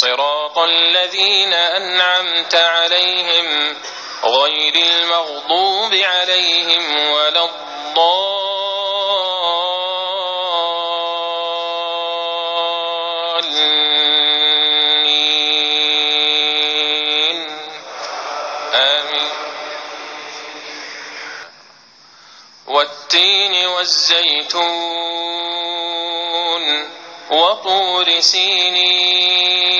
صراط الذين أنعمت عليهم غير المغضوب عليهم ولا الضالين. آمين. والتين والزيتون وطور سينين.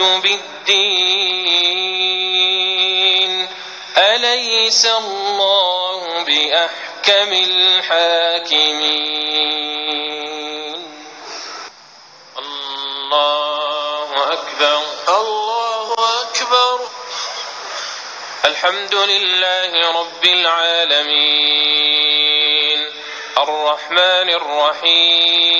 بالدين أليس الله بأحكم الحاكمين؟ الله أكبر. الله أكبر. الحمد لله رب العالمين. الرحمن الرحيم.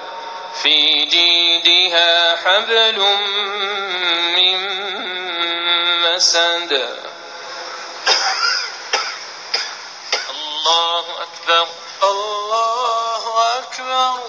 في جيدها حبل من مسد. الله أكبر الله أكبر.